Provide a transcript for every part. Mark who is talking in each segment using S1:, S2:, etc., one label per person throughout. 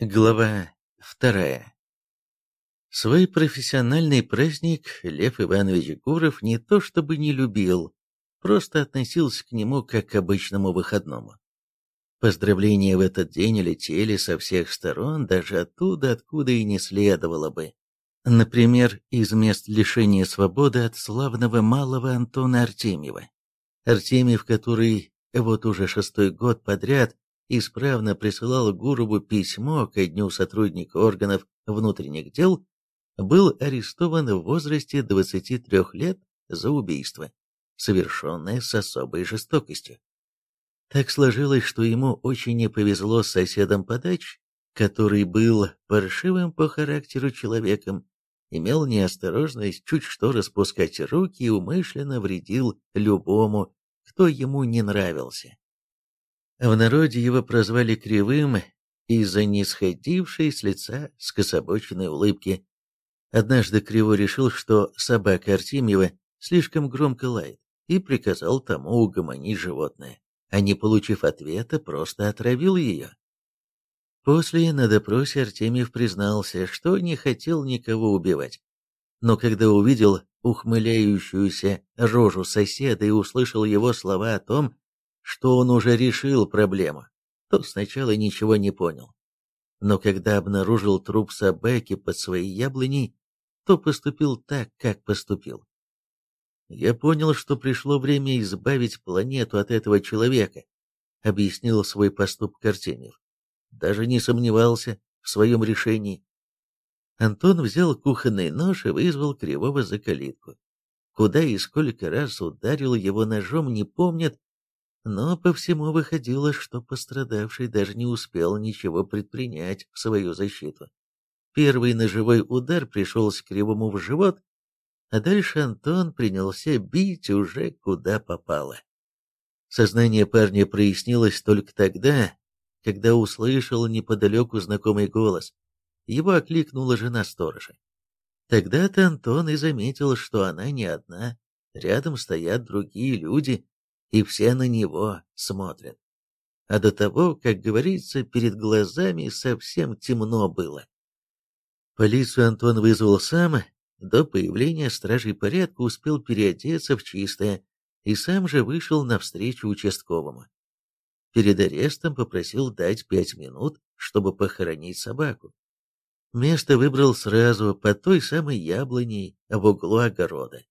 S1: Глава вторая. Свой профессиональный праздник Лев Иванович Гуров не то чтобы не любил, просто относился к нему как к обычному выходному. Поздравления в этот день летели со всех сторон, даже оттуда, откуда и не следовало бы. Например, из мест лишения свободы от славного малого Антона Артемьева. Артемьев, который вот уже шестой год подряд исправно присылал Гурову письмо ко дню сотрудника органов внутренних дел, был арестован в возрасте 23 лет за убийство, совершенное с особой жестокостью. Так сложилось, что ему очень не повезло с соседом по даче, который был паршивым по характеру человеком, имел неосторожность чуть что распускать руки и умышленно вредил любому, кто ему не нравился. В народе его прозвали Кривым из-за нисходившей с лица скособоченной улыбки. Однажды Криво решил, что собака Артемьева слишком громко лает, и приказал тому угомонить животное, а не получив ответа, просто отравил ее. После на допросе Артемьев признался, что не хотел никого убивать. Но когда увидел ухмыляющуюся рожу соседа и услышал его слова о том, что он уже решил проблему, то сначала ничего не понял. Но когда обнаружил труп собаки под своей яблоней, то поступил так, как поступил. «Я понял, что пришло время избавить планету от этого человека», объяснил свой поступок Артемьев. Даже не сомневался в своем решении. Антон взял кухонный нож и вызвал Кривого за калитку. Куда и сколько раз ударил его ножом, не помнят, но по всему выходило, что пострадавший даже не успел ничего предпринять в свою защиту. Первый ножевой удар пришелся Кривому в живот, а дальше Антон принялся бить уже куда попало. Сознание парня прояснилось только тогда, когда услышал неподалеку знакомый голос. Его окликнула жена сторожа. Тогда-то Антон и заметил, что она не одна, рядом стоят другие люди, и все на него смотрят. А до того, как говорится, перед глазами совсем темно было. Полицию Антон вызвал сам, до появления стражей порядка успел переодеться в чистое и сам же вышел навстречу участковому. Перед арестом попросил дать пять минут, чтобы похоронить собаку. Место выбрал сразу под той самой яблоней в углу огорода.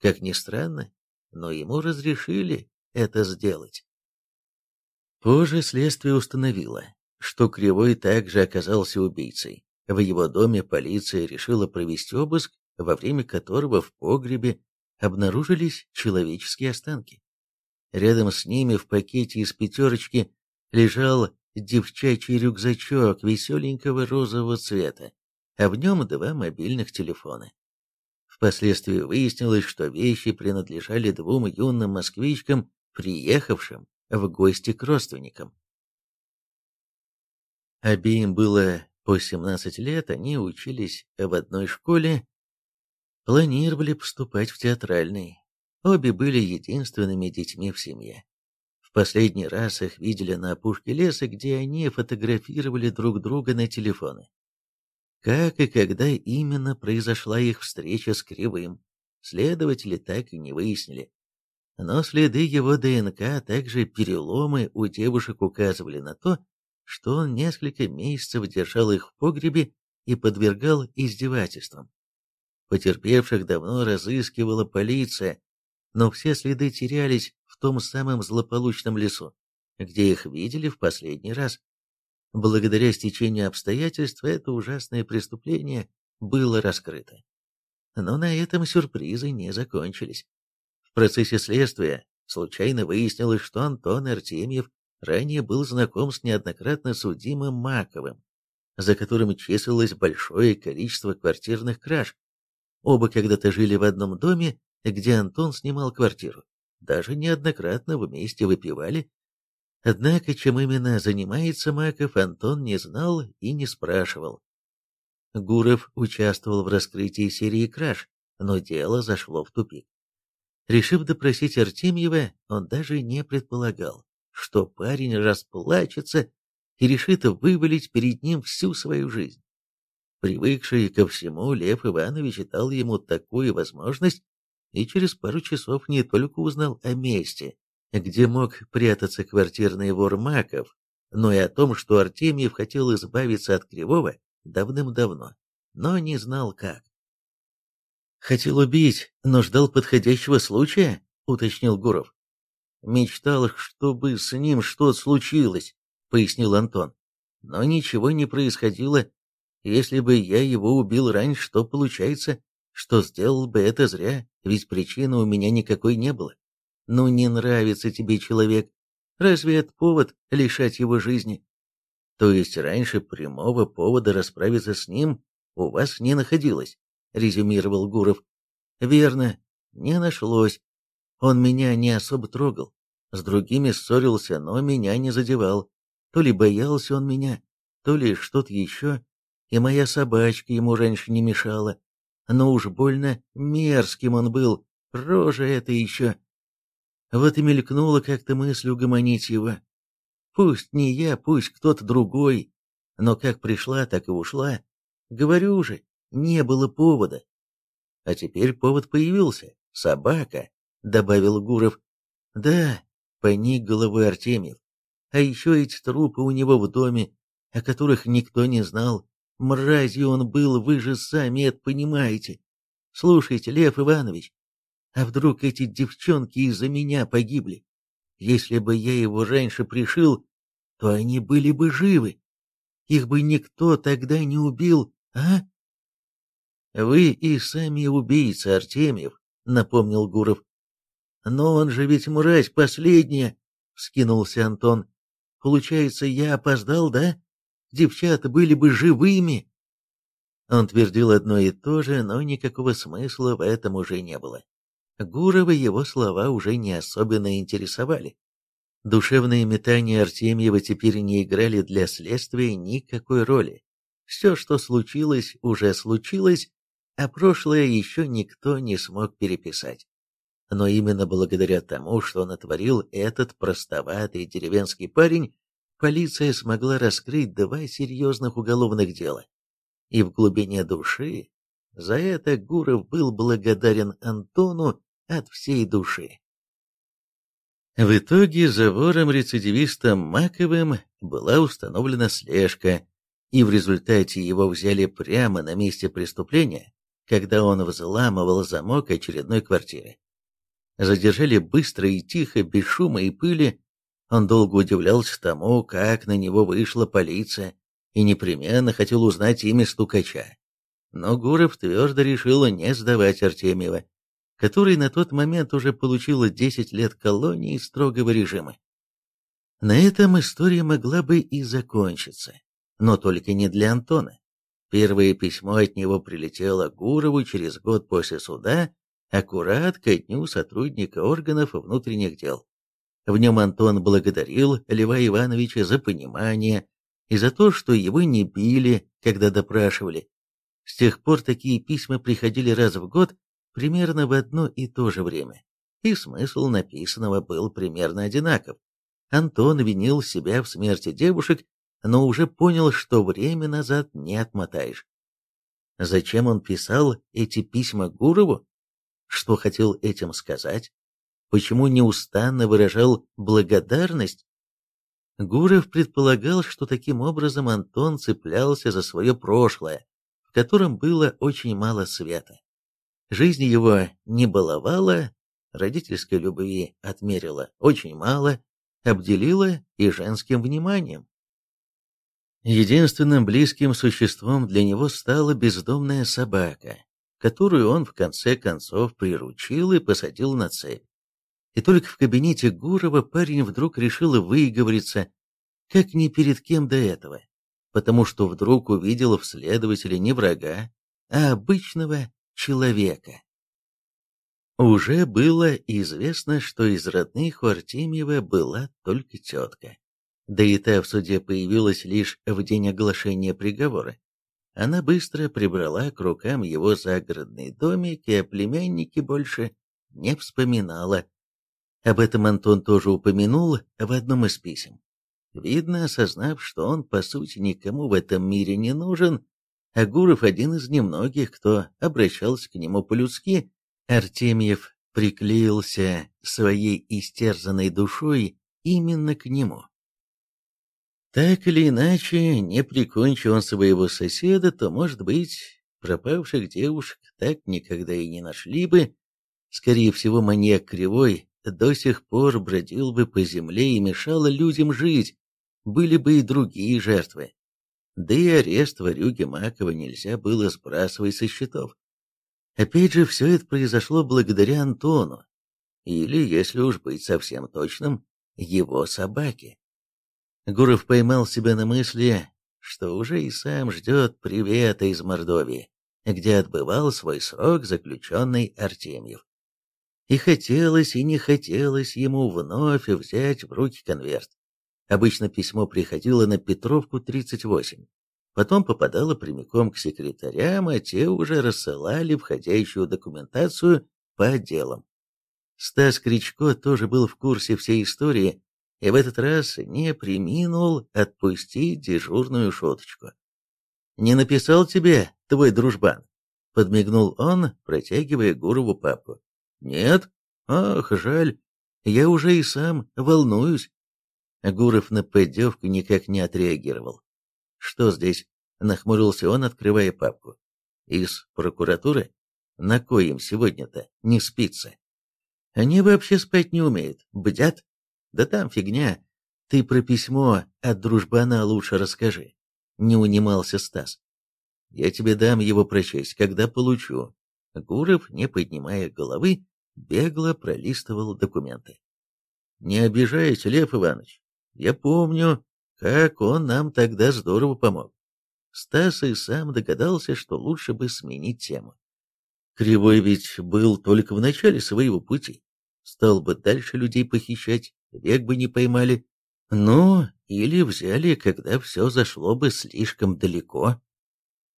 S1: Как ни странно, но ему разрешили это сделать. Позже следствие установило, что Кривой также оказался убийцей. В его доме полиция решила провести обыск, во время которого в погребе обнаружились человеческие останки. Рядом с ними в пакете из пятерочки лежал девчачий рюкзачок веселенького розового цвета, а в нем два мобильных телефона. Впоследствии выяснилось, что вещи принадлежали двум юным москвичкам приехавшим в гости к родственникам. Обеим было по 17 лет, они учились в одной школе, планировали поступать в театральный. Обе были единственными детьми в семье. В последний раз их видели на опушке леса, где они фотографировали друг друга на телефоны. Как и когда именно произошла их встреча с Кривым, следователи так и не выяснили. Но следы его ДНК, а также переломы у девушек указывали на то, что он несколько месяцев держал их в погребе и подвергал издевательствам. Потерпевших давно разыскивала полиция, но все следы терялись в том самом злополучном лесу, где их видели в последний раз. Благодаря стечению обстоятельств это ужасное преступление было раскрыто. Но на этом сюрпризы не закончились процессе следствия случайно выяснилось, что Антон Артемьев ранее был знаком с неоднократно судимым Маковым, за которым числилось большое количество квартирных краж. Оба когда-то жили в одном доме, где Антон снимал квартиру. Даже неоднократно вместе выпивали. Однако, чем именно занимается Маков, Антон не знал и не спрашивал. Гуров участвовал в раскрытии серии краж, но дело зашло в тупик. Решив допросить Артемьева, он даже не предполагал, что парень расплачется и решит вывалить перед ним всю свою жизнь. Привыкший ко всему, Лев Иванович дал ему такую возможность, и через пару часов не только узнал о месте, где мог прятаться квартирный вор Маков, но и о том, что Артемьев хотел избавиться от Кривого давным-давно, но не знал как. «Хотел убить, но ждал подходящего случая?» — уточнил Гуров. «Мечтал, чтобы с ним что-то случилось», — пояснил Антон. «Но ничего не происходило. Если бы я его убил раньше, то получается, что сделал бы это зря, ведь причины у меня никакой не было. Ну не нравится тебе человек, разве это повод лишать его жизни? То есть раньше прямого повода расправиться с ним у вас не находилось, резюмировал Гуров. Верно, не нашлось. Он меня не особо трогал. С другими ссорился, но меня не задевал. То ли боялся он меня, то ли что-то еще. И моя собачка ему раньше не мешала. Но уж больно мерзким он был, рожа это еще. Вот и мелькнула как-то мысль угомонить его. Пусть не я, пусть кто-то другой, но как пришла, так и ушла. Говорю же, не было повода. А теперь повод появился. Собака, добавил Гуров. Да, поник головой Артемьев. А еще эти трупы у него в доме, о которых никто не знал. Мразью он был, вы же сами это понимаете. Слушайте, Лев Иванович, а вдруг эти девчонки из-за меня погибли? Если бы я его раньше пришил, то они были бы живы. Их бы никто тогда не убил, а? Вы и сами убийца, Артемьев, напомнил Гуров. Но он же ведь мразь последняя, вскинулся Антон. Получается, я опоздал, да? Девчата были бы живыми. Он твердил одно и то же, но никакого смысла в этом уже не было. Гурова его слова уже не особенно интересовали. Душевные метания Артемьева теперь не играли для следствия никакой роли. Все, что случилось, уже случилось, а прошлое еще никто не смог переписать. Но именно благодаря тому, что натворил этот простоватый деревенский парень, полиция смогла раскрыть два серьезных уголовных дела. И в глубине души за это Гуров был благодарен Антону от всей души. В итоге за вором-рецидивистом Маковым была установлена слежка, и в результате его взяли прямо на месте преступления, когда он взламывал замок очередной квартиры. Задержали быстро и тихо, без шума и пыли. Он долго удивлялся тому, как на него вышла полиция, и непременно хотел узнать имя стукача. Но Гуров твердо решил не сдавать Артемьева, который на тот момент уже получил 10 лет колонии строгого режима. На этом история могла бы и закончиться, но только не для Антона. Первое письмо от него прилетело Гурову через год после суда, аккурат ко дню сотрудника органов внутренних дел. В нем Антон благодарил Льва Ивановича за понимание и за то, что его не били, когда допрашивали. С тех пор такие письма приходили раз в год, примерно в одно и то же время, и смысл написанного был примерно одинаков. Антон винил себя в смерти девушек, но уже понял, что время назад не отмотаешь. Зачем он писал эти письма Гурову? Что хотел этим сказать? Почему неустанно выражал благодарность? Гуров предполагал, что таким образом Антон цеплялся за свое прошлое, в котором было очень мало света. Жизнь его не баловала, родительской любви отмерила очень мало, обделила и женским вниманием. Единственным близким существом для него стала бездомная собака, которую он в конце концов приручил и посадил на цепь. И только в кабинете Гурова парень вдруг решил выговориться, как ни перед кем до этого, потому что вдруг увидел в следователе не врага, а обычного человека. Уже было известно, что из родных у Артемьева была только тетка. Да и та в суде появилась лишь в день оглашения приговора. Она быстро прибрала к рукам его загородный домик и о племяннике больше не вспоминала. Об этом Антон тоже упомянул в одном из писем. Видно, осознав, что он, по сути, никому в этом мире не нужен, а Гуров один из немногих, кто обращался к нему по-людски, Артемьев приклеился своей истерзанной душой именно к нему. Так или иначе, не прикончил он своего соседа, то, может быть, пропавших девушек так никогда и не нашли бы. Скорее всего, маньяк Кривой до сих пор бродил бы по земле и мешал людям жить, были бы и другие жертвы. Да и арест Варюги Макова нельзя было сбрасывать со счетов. Опять же, все это произошло благодаря Антону, или, если уж быть совсем точным, его собаке. Гуров поймал себя на мысли, что уже и сам ждет привета из Мордовии, где отбывал свой срок заключенный Артемьев. И хотелось, и не хотелось ему вновь взять в руки конверт. Обычно письмо приходило на Петровку 38, потом попадало прямиком к секретарям, а те уже рассылали входящую документацию по отделам. Стас Кричко тоже был в курсе всей истории и в этот раз не приминул отпустить дежурную шуточку. «Не написал тебе твой дружбан?» — подмигнул он, протягивая Гурову папку. «Нет? Ах, жаль. Я уже и сам волнуюсь». Гуров на поддевку никак не отреагировал. «Что здесь?» — нахмурился он, открывая папку. «Из прокуратуры? На коем сегодня-то не спится?» «Они вообще спать не умеют, бдят. Да там фигня. Ты про письмо от дружбана лучше расскажи». Не унимался Стас. «Я тебе дам его прочесть, когда получу». Гуров, не поднимая головы, бегло пролистывал документы. «Не обижайте, Лев Иванович. Я помню, как он нам тогда здорово помог. Стас и сам догадался, что лучше бы сменить тему. Кривой ведь был только в начале своего пути. Стал бы дальше людей похищать, век бы не поймали. Ну, или взяли, когда все зашло бы слишком далеко.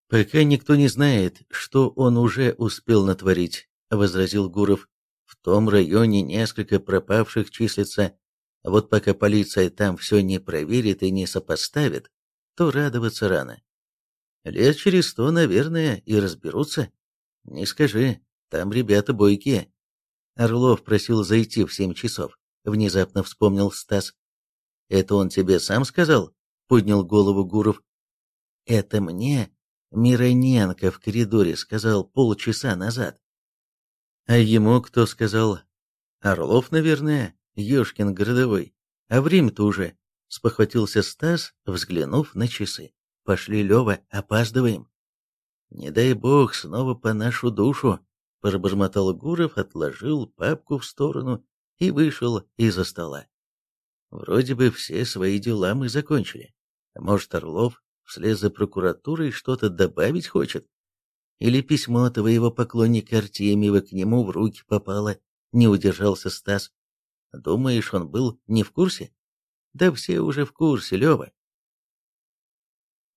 S1: Пока никто не знает, что он уже успел натворить, возразил Гуров. В том районе несколько пропавших числится, а вот пока полиция там все не проверит и не сопоставит, то радоваться рано. Лет через сто, наверное, и разберутся. Не скажи, там ребята бойкие. Орлов просил зайти в семь часов. Внезапно вспомнил Стас. «Это он тебе сам сказал?» — поднял голову Гуров. «Это мне Мироненко в коридоре сказал полчаса назад». «А ему кто сказал?» «Орлов, наверное?» Ёшкин городовой. А время-то уже, спохватился Стас, взглянув на часы. Пошли, Лёва, опаздываем. Не дай бог, снова по нашу душу, пробормотал Гуров, отложил папку в сторону и вышел из-за стола. Вроде бы все свои дела мы закончили. Может, Орлов вслед за прокуратурой что-то добавить хочет? Или письмо твоего поклонника Артемьева к нему в руки попало? Не удержался Стас. Думаешь, он был не в курсе? Да все уже в курсе, Лева.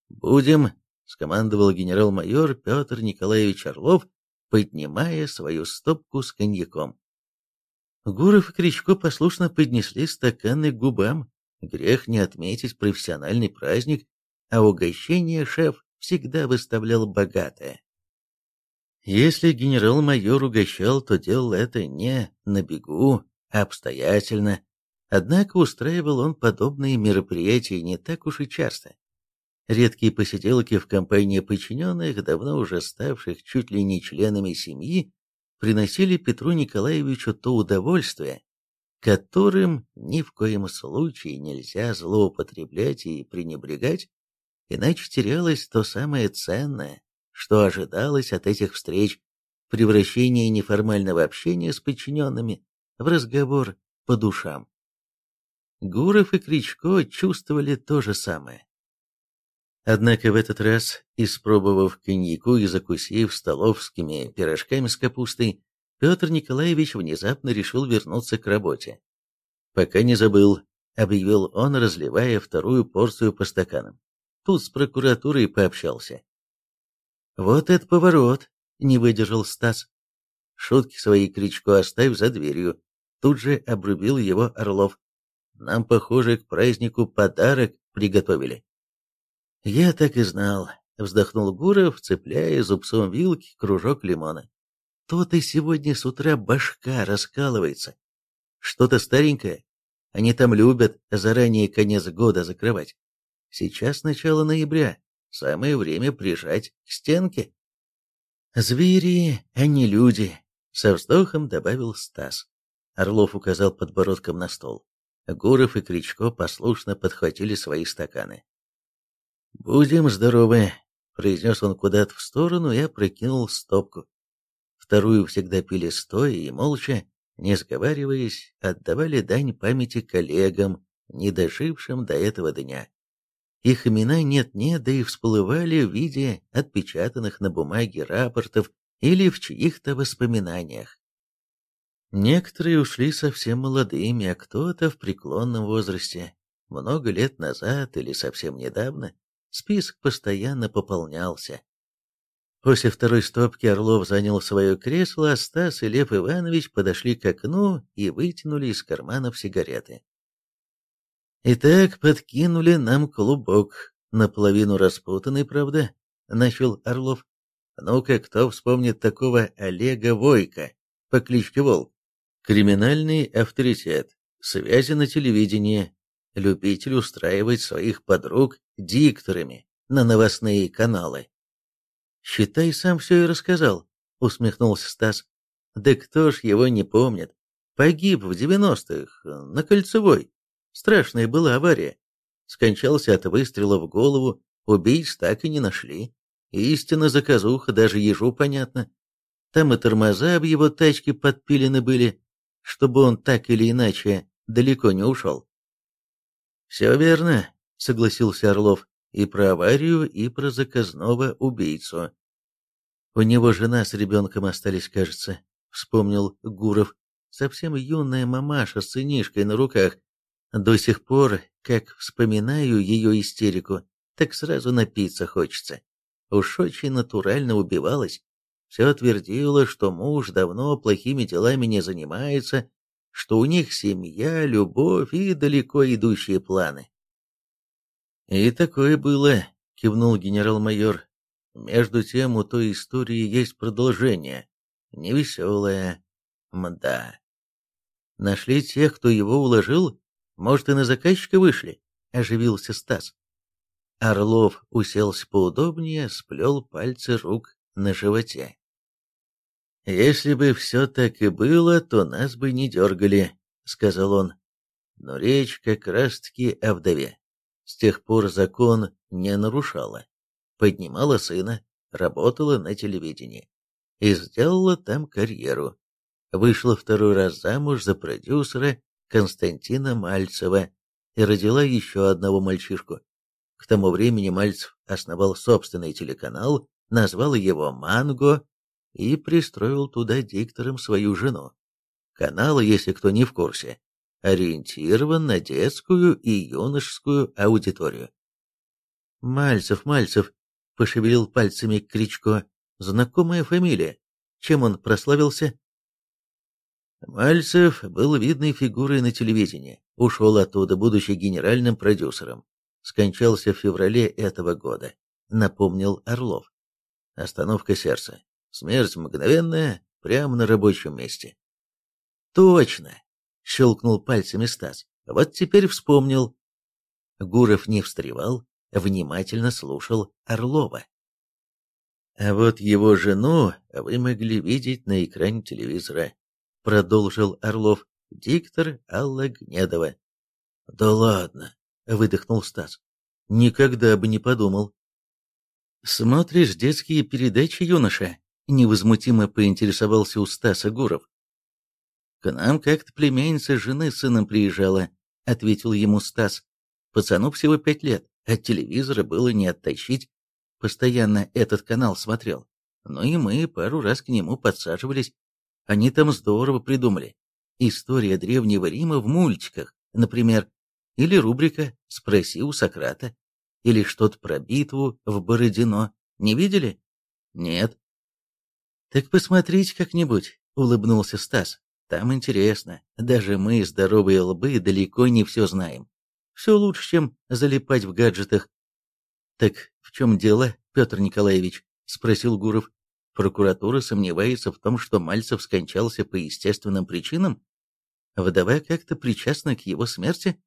S1: «Будем», — скомандовал генерал-майор Петр Николаевич Орлов, поднимая свою стопку с коньяком. Гуров и Кричко послушно поднесли стаканы к губам. Грех не отметить профессиональный праздник, а угощение шеф всегда выставлял богатое. Если генерал-майор угощал, то делал это не на бегу, обстоятельно, однако устраивал он подобные мероприятия не так уж и часто. Редкие посиделки в компании подчиненных, давно уже ставших чуть ли не членами семьи, приносили Петру Николаевичу то удовольствие, которым ни в коем случае нельзя злоупотреблять и пренебрегать, иначе терялось то самое ценное, что ожидалось от этих встреч, превращение неформального общения с подчиненными в разговор по душам. Гуров и Кричко чувствовали то же самое. Однако в этот раз, испробовав коньяку и закусив столовскими пирожками с капустой, Петр Николаевич внезапно решил вернуться к работе. «Пока не забыл», — объявил он, разливая вторую порцию по стаканам. Тут с прокуратурой пообщался. «Вот это поворот!» — не выдержал Стас. «Шутки свои Кричко оставь за дверью. Тут же обрубил его Орлов. Нам, похоже, к празднику подарок приготовили». «Я так и знал», — вздохнул Гуров, цепляя зубцом вилки кружок лимона. «То-то сегодня с утра башка раскалывается. Что-то старенькое. Они там любят заранее конец года закрывать. Сейчас начало ноября, самое время прижать к стенке». «Звери, а не люди», — со вздохом добавил Стас. Орлов указал подбородком на стол. Гуров и Кричко послушно подхватили свои стаканы. «Будем здоровы», — произнес он куда-то в сторону и опрокинул стопку. Вторую всегда пили стоя и молча, не сговариваясь, отдавали дань памяти коллегам, не дожившим до этого дня. Их имена нет-нет, да и всплывали в виде отпечатанных на бумаге рапортов или в чьих-то воспоминаниях. Некоторые ушли совсем молодыми, а кто-то в преклонном возрасте. Много лет назад или совсем недавно список постоянно пополнялся. После второй стопки Орлов занял свое кресло, а Стас и Лев Иванович подошли к окну и вытянули из карманов сигареты. «Итак, подкинули нам клубок, наполовину распутанный, правда?» — начал Орлов. «Ну-ка, кто вспомнит такого Олега Войка по кличке Волк?» Криминальный авторитет, связи на телевидении, любитель устраивать своих подруг дикторами на новостные каналы. «Считай, сам все и рассказал», — усмехнулся Стас. «Да кто ж его не помнит? Погиб в девяностых, на Кольцевой. Страшная была авария. Скончался от выстрела в голову, убийц так и не нашли. Истинно заказуха, даже ежу понятно. Там и тормоза об его тачке подпилены были, чтобы он так или иначе далеко не ушел. «Все верно», — согласился Орлов, — «и про аварию, и про заказного убийцу». «У него жена с ребенком остались, кажется», — вспомнил Гуров. «Совсем юная мамаша с сынишкой на руках. До сих пор, как вспоминаю ее истерику, так сразу напиться хочется. Уж очень натурально убивалась все твердила, что муж давно плохими делами не занимается, что у них семья, любовь и далеко идущие планы. «И такое было», — кивнул генерал-майор. «Между тем у той истории есть продолжение. Невеселое. Мда». «Нашли тех, кто его уложил? Может, и на заказчика вышли?» — оживился Стас. Орлов уселся поудобнее, сплел пальцы рук на животе. «Если бы все так и было, то нас бы не дергали», — сказал он. «Но речь как раз-таки о вдове. С тех пор закон не нарушала. Поднимала сына, работала на телевидении. И сделала там карьеру. Вышла второй раз замуж за продюсера Константина Мальцева и родила еще одного мальчишку. К тому времени Мальцев основал собственный телеканал, назвал его «Манго», и пристроил туда диктором свою жену. Канал, если кто не в курсе, ориентирован на детскую и юношескую аудиторию. «Мальцев, Мальцев», — пошевелил пальцами Кричко, — «знакомая фамилия. Чем он прославился?» Мальцев был видной фигурой на телевидении, ушел оттуда, будучи генеральным продюсером. Скончался в феврале этого года, напомнил Орлов. Остановка сердца. Смерть мгновенная, прямо на рабочем месте. Точно! Щелкнул пальцами Стас. Вот теперь вспомнил. Гуров не встревал, внимательно слушал Орлова. А вот его жену вы могли видеть на экране телевизора, продолжил Орлов, диктор Алла Гнедова. Да ладно, выдохнул Стас. Никогда бы не подумал. Смотришь детские передачи, юноша? Невозмутимо поинтересовался у Стаса Гуров. «К нам как-то племянница жены с сыном приезжала», — ответил ему Стас. «Пацану всего пять лет, от телевизора было не оттащить. Постоянно этот канал смотрел. Ну и мы пару раз к нему подсаживались. Они там здорово придумали. История Древнего Рима в мультиках, например. Или рубрика «Спроси у Сократа». Или что-то про битву в Бородино. Не видели? Нет. «Так посмотрите как-нибудь», — улыбнулся Стас. Там интересно. Даже мы, здоровые лбы, далеко не все знаем. Все лучше, чем залипать в гаджетах. Так в чем дело, Петр Николаевич? Спросил Гуров. Прокуратура сомневается в том, что Мальцев скончался по естественным причинам? Вдова как-то причастна к его смерти?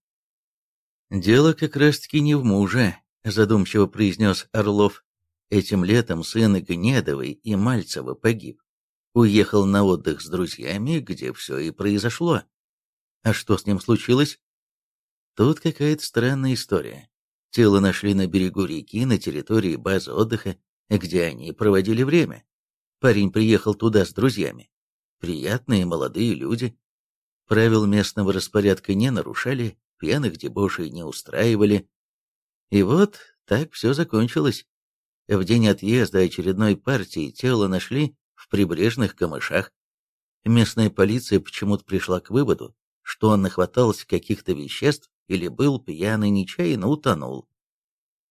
S1: Дело как раз-таки не в муже, задумчиво произнес Орлов. Этим летом сын Гнедовой и Мальцева погиб. Уехал на отдых с друзьями, где все и произошло. А что с ним случилось? Тут какая-то странная история. Тело нашли на берегу реки, на территории базы отдыха, где они проводили время. Парень приехал туда с друзьями. Приятные молодые люди. Правил местного распорядка не нарушали, пьяных дебошей не устраивали. И вот так все закончилось. В день отъезда очередной партии тело нашли в прибрежных камышах. Местная полиция почему-то пришла к выводу, что он нахватался каких-то веществ или был пьяный нечаянно утонул.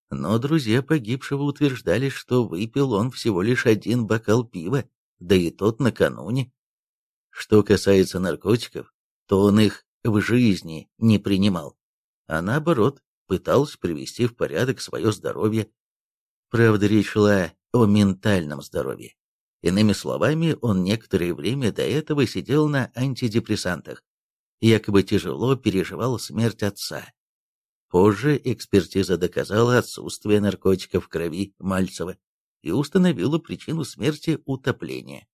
S1: Но друзья погибшего утверждали, что выпил он всего лишь один бокал пива, да и тот накануне. Что касается наркотиков, то он их в жизни не принимал, а наоборот, пытался привести в порядок свое здоровье. Правда, речь шла о ментальном здоровье. Иными словами, он некоторое время до этого сидел на антидепрессантах, якобы тяжело переживал смерть отца. Позже экспертиза доказала отсутствие наркотиков в крови Мальцева и установила причину смерти утопления.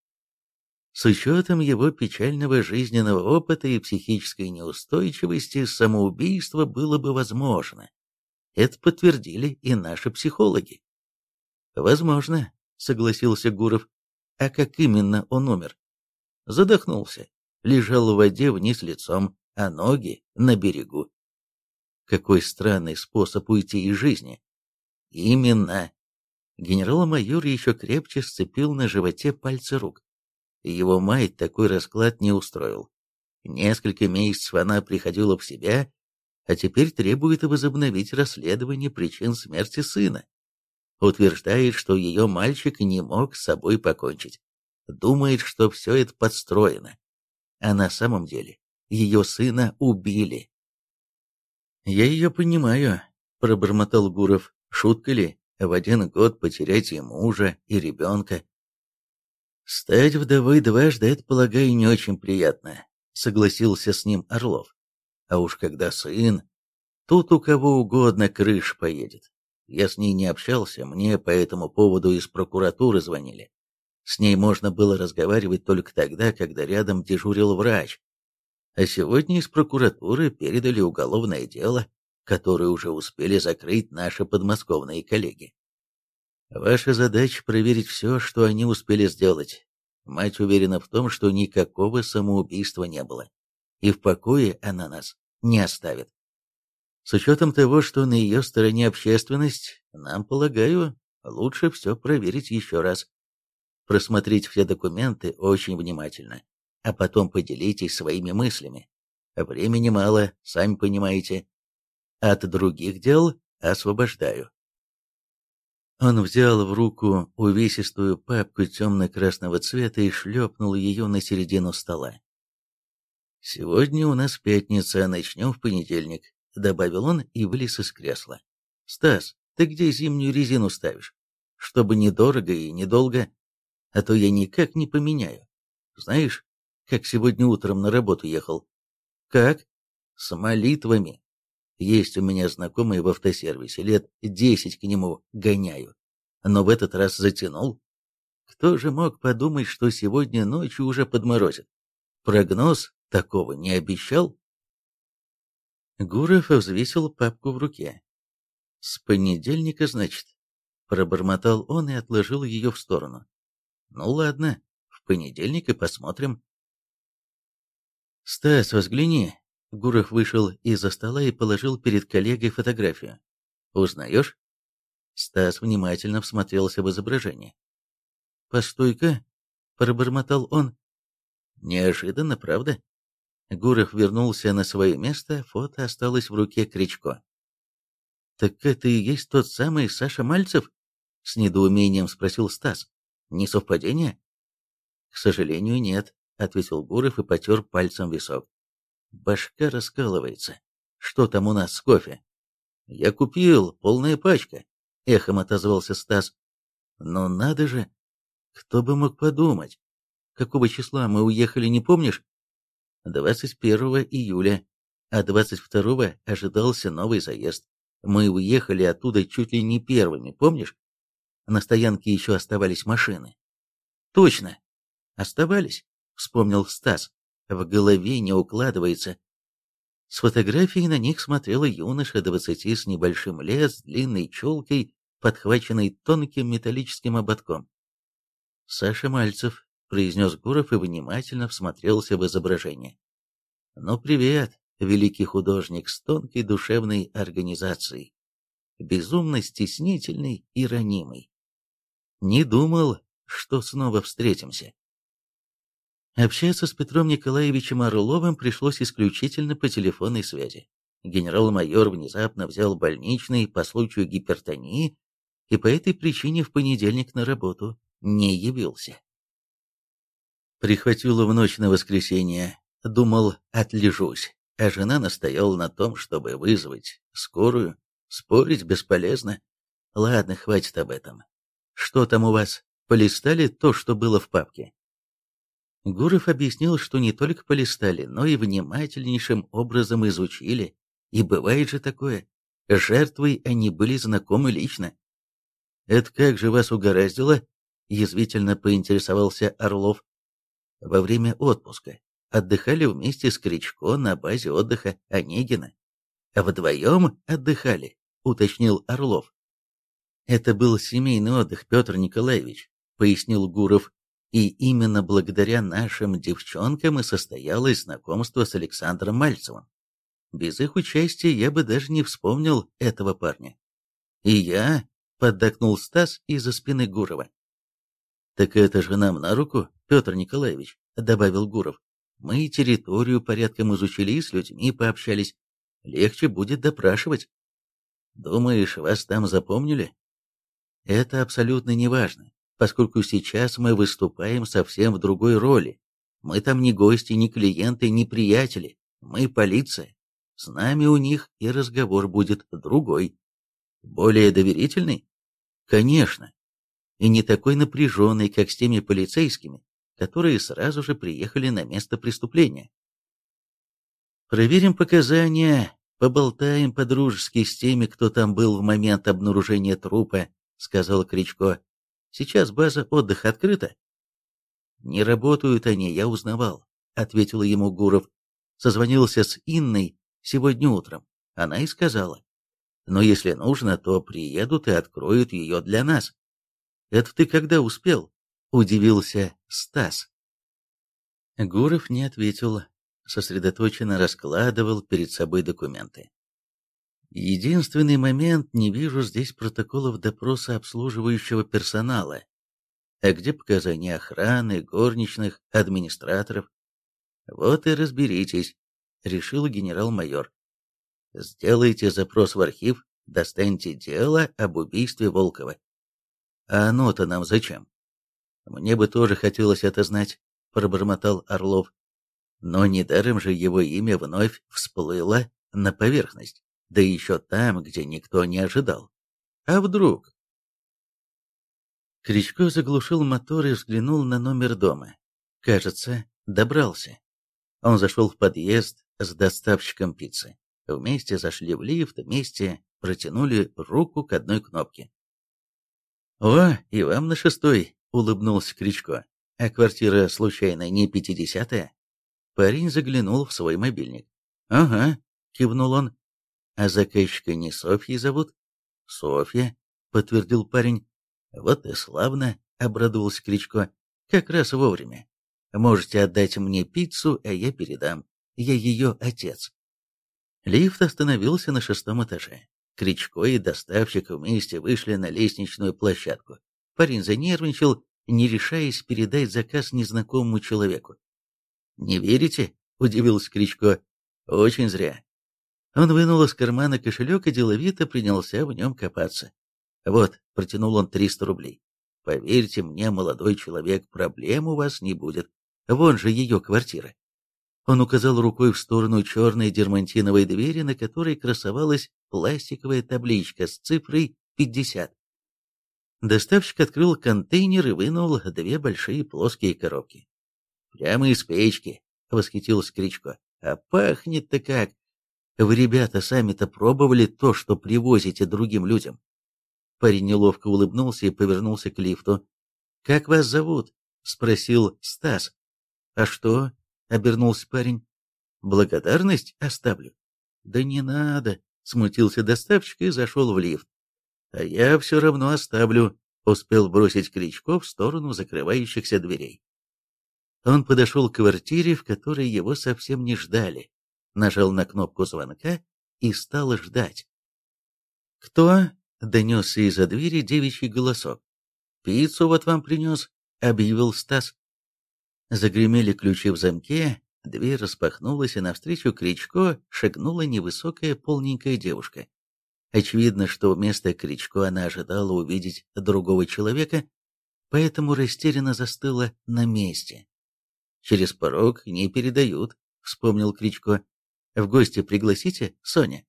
S1: С учетом его печального жизненного опыта и психической неустойчивости самоубийство было бы возможно. Это подтвердили и наши психологи. «Возможно», — согласился Гуров. А как именно он умер? Задохнулся. Лежал в воде вниз лицом, а ноги на берегу. Какой странный способ уйти из жизни. Именно. Генерал-майор еще крепче сцепил на животе пальцы рук. Его мать такой расклад не устроил. Несколько месяцев она приходила в себя, а теперь требует возобновить расследование причин смерти сына утверждает, что ее мальчик не мог с собой покончить. Думает, что все это подстроено. А на самом деле ее сына убили. «Я ее понимаю», — пробормотал Гуров. «Шутка ли, в один год потерять и мужа, и ребенка?» «Стать вдовой дважды, это, полагаю, не очень приятно», — согласился с ним Орлов. «А уж когда сын, тут у кого угодно крыш поедет. Я с ней не общался, мне по этому поводу из прокуратуры звонили. С ней можно было разговаривать только тогда, когда рядом дежурил врач. А сегодня из прокуратуры передали уголовное дело, которое уже успели закрыть наши подмосковные коллеги. Ваша задача проверить все, что они успели сделать. Мать уверена в том, что никакого самоубийства не было. И в покое она нас не оставит. С учетом того, что на ее стороне общественность, нам, полагаю, лучше все проверить еще раз. Просмотреть все документы очень внимательно, а потом поделитесь своими мыслями. Времени мало, сами понимаете. От других дел освобождаю. Он взял в руку увесистую папку темно-красного цвета и шлепнул ее на середину стола. «Сегодня у нас пятница, а начнем в понедельник. — добавил он и вылез из кресла. «Стас, ты где зимнюю резину ставишь? Чтобы недорого и недолго, а то я никак не поменяю. Знаешь, как сегодня утром на работу ехал? Как? С молитвами. Есть у меня знакомый в автосервисе, лет десять к нему гоняю. Но в этот раз затянул. Кто же мог подумать, что сегодня ночью уже подморозит? Прогноз такого не обещал? Гуров взвесил папку в руке. «С понедельника, значит?» Пробормотал он и отложил ее в сторону. «Ну ладно, в понедельник и посмотрим». «Стас, взгляни!» Гуров вышел из-за стола и положил перед коллегой фотографию. «Узнаешь?» Стас внимательно всмотрелся в изображение. «Постой-ка!» — пробормотал он. «Неожиданно, правда?» Гуров вернулся на свое место, фото осталось в руке Кричко. «Так это и есть тот самый Саша Мальцев?» — с недоумением спросил Стас. «Не совпадение?» «К сожалению, нет», — ответил Гуров и потер пальцем висок. Башка раскалывается. Что там у нас с кофе? Я купил, полная пачка, эхом отозвался Стас. Но надо же, кто бы мог подумать. Какого числа мы уехали, не помнишь? 21 июля, а 22 ожидался новый заезд. Мы уехали оттуда чуть ли не первыми, помнишь? На стоянке еще оставались машины. Точно, оставались, вспомнил Стас. В голове не укладывается. С фотографией на них смотрела юноша двадцати с небольшим лет, с длинной челкой, подхваченной тонким металлическим ободком. «Саша Мальцев», — произнес Гуров и внимательно всмотрелся в изображение. «Ну, привет, великий художник с тонкой душевной организацией, безумно стеснительный и ранимый. Не думал, что снова встретимся. Общаться с Петром Николаевичем Орловым пришлось исключительно по телефонной связи. Генерал-майор внезапно взял больничный по случаю гипертонии и по этой причине в понедельник на работу не явился. Прихватило в ночь на воскресенье, думал, отлежусь а жена настояла на том, чтобы вызвать скорую. Спорить бесполезно. Ладно, хватит об этом. Что там у вас? Полистали то, что было в папке? Гуров объяснил, что не только полистали, но и внимательнейшим образом изучили. И бывает же такое. Жертвой они были знакомы лично. «Это как же вас угораздило?» — язвительно поинтересовался Орлов. «Во время отпуска отдыхали вместе с Кричко на базе отдыха Онегина. «Вдвоем отдыхали», — уточнил Орлов. «Это был семейный отдых, Петр Николаевич», — пояснил Гуров. «И именно благодаря нашим девчонкам и состоялось знакомство с Александром Мальцевым. Без их участия я бы даже не вспомнил этого парня». «И я», — поддакнул Стас из-за спины Гурова. «Так это же нам на руку, Петр Николаевич», — добавил Гуров. Мы территорию порядком изучили и с людьми пообщались. Легче будет допрашивать. Думаешь, вас там запомнили? Это абсолютно неважно, поскольку сейчас мы выступаем совсем в другой роли. Мы там не гости, не клиенты, не приятели. Мы полиция. С нами у них и разговор будет другой. Более доверительный? Конечно. И не такой напряженный, как с теми полицейскими, которые сразу же приехали на место преступления. Проверим показания, поболтаем по-дружески с теми, кто там был в момент обнаружения трупа, сказал Кричко. Сейчас база отдыха открыта. Не работают они, я узнавал, ответил ему Гуров. Созвонился с Инной сегодня утром. Она и сказала. Но если нужно, то приедут и откроют ее для нас. Это ты когда успел? Удивился Стас. Гуров не ответил, сосредоточенно раскладывал перед собой документы. Единственный момент, не вижу здесь протоколов допроса обслуживающего персонала. А где показания охраны, горничных, администраторов? Вот и разберитесь, решил генерал-майор. Сделайте запрос в архив, достаньте дело об убийстве Волкова. А оно-то нам зачем? Мне бы тоже хотелось это знать, пробормотал Орлов. Но недаром же его имя вновь всплыло на поверхность, да еще там, где никто не ожидал. А вдруг? Кричко заглушил мотор и взглянул на номер дома. Кажется, добрался. Он зашел в подъезд с доставщиком пиццы. Вместе зашли в лифт, вместе протянули руку к одной кнопке. «О, и вам на шестой!» — улыбнулся Кричко. «А квартира, случайно, не пятидесятая?» Парень заглянул в свой мобильник. «Ага», — кивнул он. «А заказчика не Софьей зовут?» «Софья», — подтвердил парень. «Вот и славно», — обрадовался Кричко. «Как раз вовремя. Можете отдать мне пиццу, а я передам. Я ее отец». Лифт остановился на шестом этаже. Кричко и доставщик вместе вышли на лестничную площадку. Парень занервничал, не решаясь передать заказ незнакомому человеку. «Не верите?» — удивился Кричко. «Очень зря». Он вынул из кармана кошелек и деловито принялся в нем копаться. «Вот», — протянул он триста рублей. «Поверьте мне, молодой человек, проблем у вас не будет. Вон же ее квартира. Он указал рукой в сторону черной дермантиновой двери, на которой красовалась пластиковая табличка с цифрой 50. Доставщик открыл контейнер и вынул две большие плоские коробки. «Прямо из печки», — восхитился Кричко. «А пахнет-то как! Вы, ребята, сами-то пробовали то, что привозите другим людям?» Парень неловко улыбнулся и повернулся к лифту. «Как вас зовут?» — спросил Стас. «А что?» — обернулся парень. «Благодарность оставлю». «Да не надо», — смутился доставщик и зашел в лифт. «А я все равно оставлю», — успел бросить Кричко в сторону закрывающихся дверей. Он подошел к квартире, в которой его совсем не ждали, нажал на кнопку звонка и стал ждать. «Кто?» — донесся из-за двери девичий голосок. «Пиццу вот вам принес», — объявил Стас. Загремели ключи в замке, дверь распахнулась, и навстречу Кричко шагнула невысокая полненькая девушка. Очевидно, что вместо Кричко она ожидала увидеть другого человека, поэтому растерянно застыла на месте. «Через порог не передают», — вспомнил Кричко. «В гости пригласите, Соня?»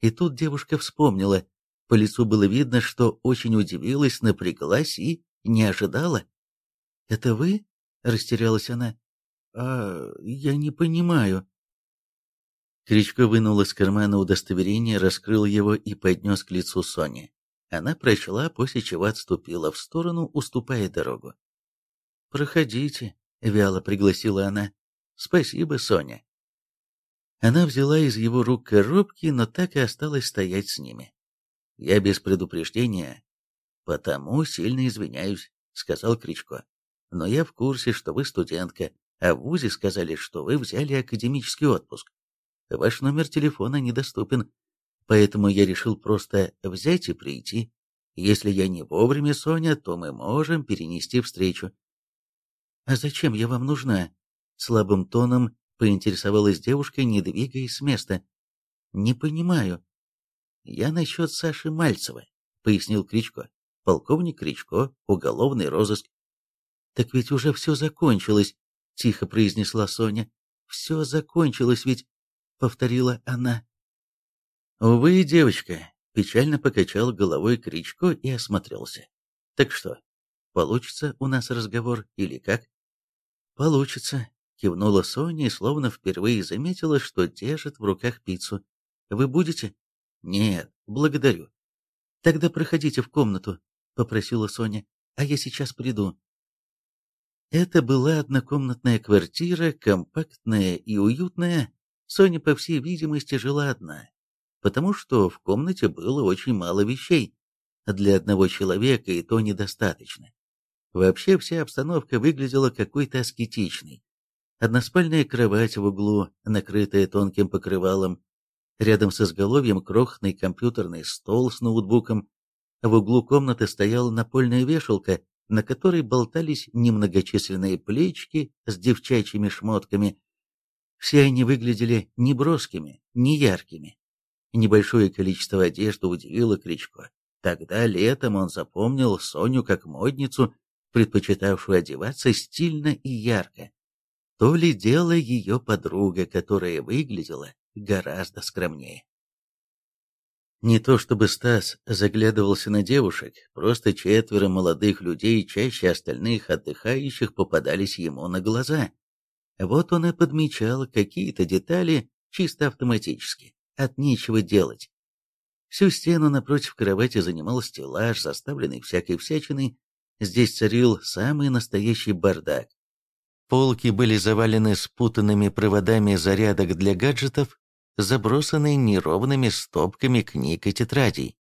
S1: И тут девушка вспомнила. По лицу было видно, что очень удивилась, напряглась и не ожидала. «Это вы?» — растерялась она. «А, я не понимаю». Кричко вынул из кармана удостоверение, раскрыл его и поднес к лицу Сони. Она прочла, после чего отступила в сторону, уступая дорогу. «Проходите», — вяло пригласила она. «Спасибо, Соня». Она взяла из его рук коробки, но так и осталась стоять с ними. «Я без предупреждения, потому сильно извиняюсь», — сказал Кричко. «Но я в курсе, что вы студентка, а в ВУЗе сказали, что вы взяли академический отпуск. Ваш номер телефона недоступен, поэтому я решил просто взять и прийти. Если я не вовремя, Соня, то мы можем перенести встречу. «А зачем я вам нужна?» Слабым тоном поинтересовалась девушка, не двигаясь с места. «Не понимаю». «Я насчет Саши Мальцева», — пояснил Кричко. «Полковник Кричко, уголовный розыск». «Так ведь уже все закончилось», — тихо произнесла Соня. «Все закончилось ведь повторила она. «Увы, девочка», — печально покачал головой Кричко и осмотрелся. «Так что, получится у нас разговор или как?» «Получится», — кивнула Соня и словно впервые заметила, что держит в руках пиццу. «Вы будете?» «Нет, благодарю». «Тогда проходите в комнату», — попросила Соня, — «а я сейчас приду». Это была однокомнатная квартира, компактная и уютная, Соня, по всей видимости, жила одна, потому что в комнате было очень мало вещей. Для одного человека и то недостаточно. Вообще вся обстановка выглядела какой-то аскетичной. Односпальная кровать в углу, накрытая тонким покрывалом, рядом с изголовьем крохотный компьютерный стол с ноутбуком, в углу комнаты стояла напольная вешалка, на которой болтались немногочисленные плечики с девчачьими шмотками, все они выглядели не броскими, не яркими. Небольшое количество одежды удивило Кричко. Тогда летом он запомнил Соню как модницу, предпочитавшую одеваться стильно и ярко. То ли дело ее подруга, которая выглядела гораздо скромнее. Не то чтобы Стас заглядывался на девушек, просто четверо молодых людей, чаще остальных отдыхающих, попадались ему на глаза. Вот он и подмечал какие-то детали чисто автоматически, от нечего делать. Всю стену напротив кровати занимал стеллаж, заставленный всякой всячиной. Здесь царил самый настоящий бардак. Полки были завалены спутанными проводами зарядок для гаджетов, забросанные неровными стопками книг и тетрадей.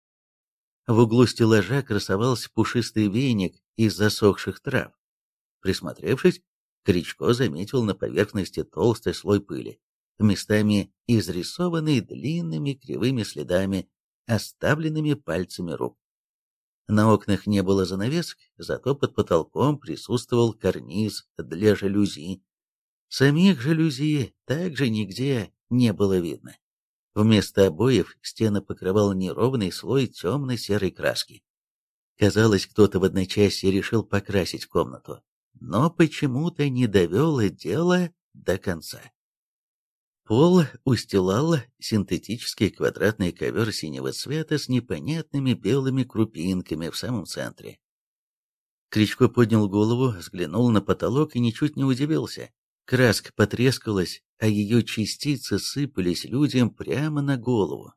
S1: В углу стеллажа красовался пушистый веник из засохших трав. Присмотревшись, Кричко заметил на поверхности толстый слой пыли, местами изрисованный длинными кривыми следами, оставленными пальцами рук. На окнах не было занавесок, зато под потолком присутствовал карниз для жалюзи. Самих жалюзи также нигде не было видно. Вместо обоев стены покрывал неровный слой темной серой краски. Казалось, кто-то в одночасье решил покрасить комнату. но почему-то не довел дело до конца. Пол устилал синтетический квадратный ковер синего цвета с непонятными белыми крупинками в самом центре. Кричко поднял голову, взглянул на потолок и ничуть не удивился. Краска потрескалась, а ее частицы сыпались людям прямо на голову.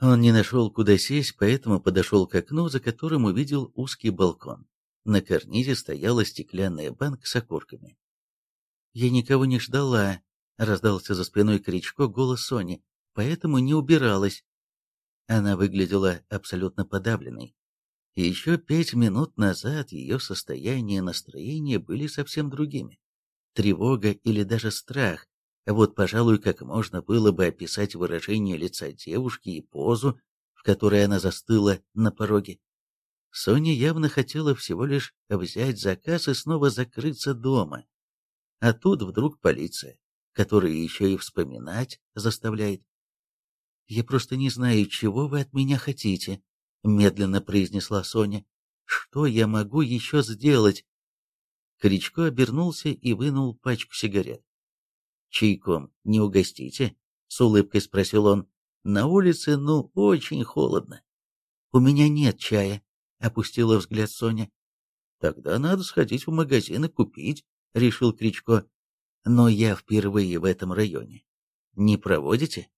S1: Он не нашел, куда сесть, поэтому подошел к окну, за которым увидел узкий балкон. На карнизе стояла стеклянная банка с окурками. «Я никого не ждала», — раздался за спиной Кричко голос Сони, «поэтому не убиралась». Она выглядела абсолютно подавленной. Еще пять минут назад ее состояние и настроение были совсем другими. Тревога или даже страх. Вот, пожалуй, как можно было бы описать выражение лица девушки и позу, в которой она застыла на пороге. Соня явно хотела всего лишь взять заказ и снова закрыться дома. А тут вдруг полиция, которая еще и вспоминать заставляет. «Я просто не знаю, чего вы от меня хотите», медленно произнесла Соня. Что я могу еще сделать? Кричко обернулся и вынул пачку сигарет. «Чайком не угостите?» — с улыбкой спросил он. «На улице, ну, очень холодно». «У меня нет чая», — опустила взгляд Соня. «Тогда надо сходить в магазин и купить», — решил Кричко. «Но я впервые в этом районе. Не проводите?»